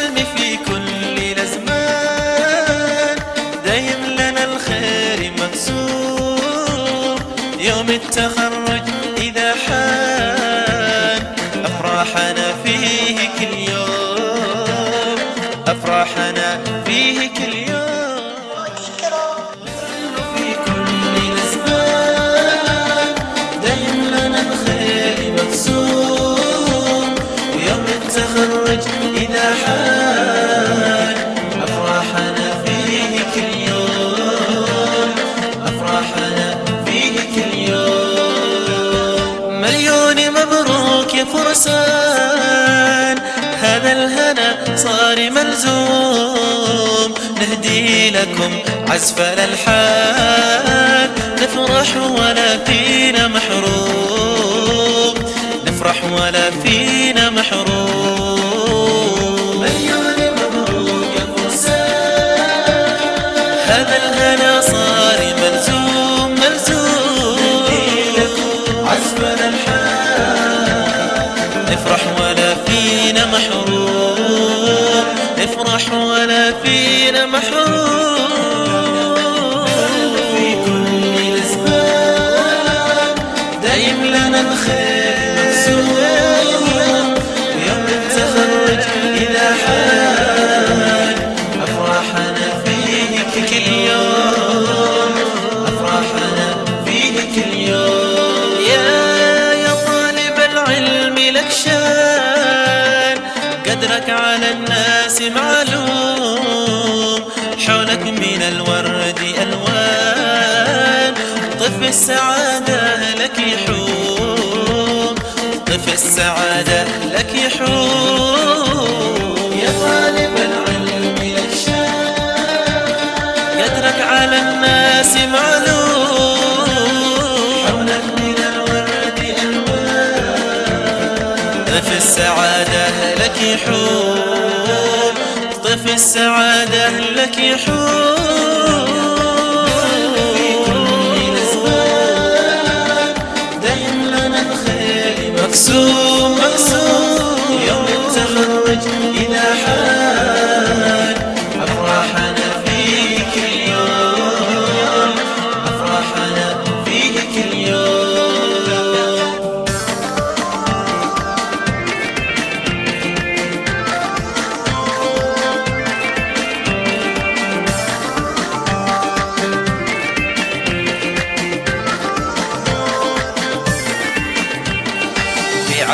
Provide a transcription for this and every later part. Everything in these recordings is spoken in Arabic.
العلم في كل الأزمان. دايم لنا الخير منصور يوم التخرج إذا حان الهنا صار ملزوم. نهدي لكم عزف الألحان نفرح ولا فينا محروم. نفرح ولا فينا محروم. محروم في كل الأزمان دايم لنا الخير مقسوم ويوم التخرج إذا حان أفراحنا فيه كل يوم أفراحنا فيه كل يوم يا يا طالب العلم لك شان. قدرك على الناس معلوم من الورد ألوان. طف السعادة لك يحوم. طف السعادة لك يحوم. يا طالب العلم لك قدرك على الناس معلوم. حولك من الورد ألوان. طف السعادة لك يحوم. طف السعادة لك يحوم دايم لنا الخير مقسوم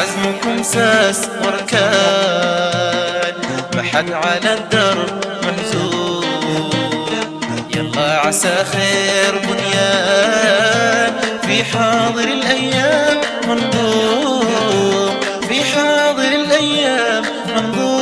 عزمكم ساس وركان ما حد على الدرب محزون. يلا عسى خير بنيان. في حاضر الأيام منظوم في حاضر الأيام منظوم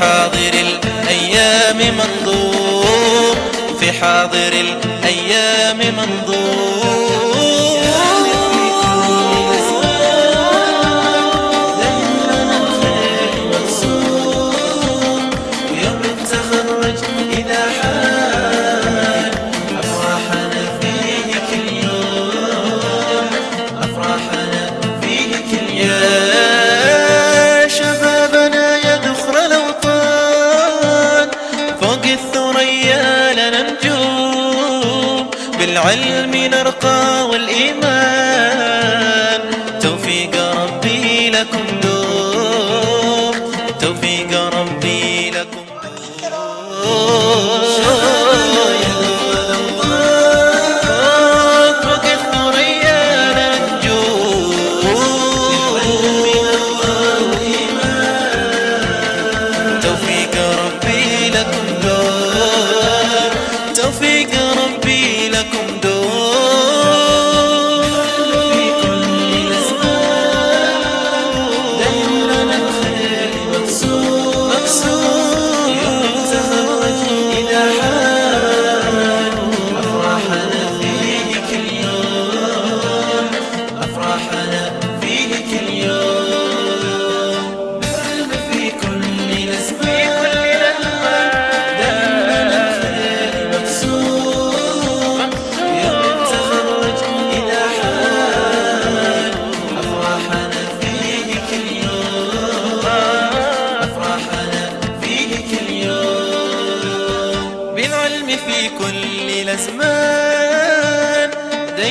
حاضر الأيام منظوم في حاضر الأيام منظوم الثريا لنا نجوم بالعلم نرقى والإيمان. توفيق ربي لكم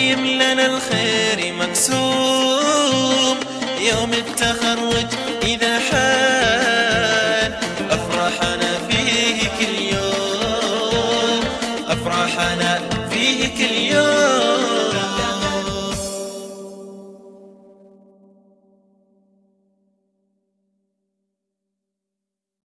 طيب لنا الخير مقسوم يوم التخرج إذا حان أفرحنا فيه كل يوم. أفرحنا فيه كل يوم.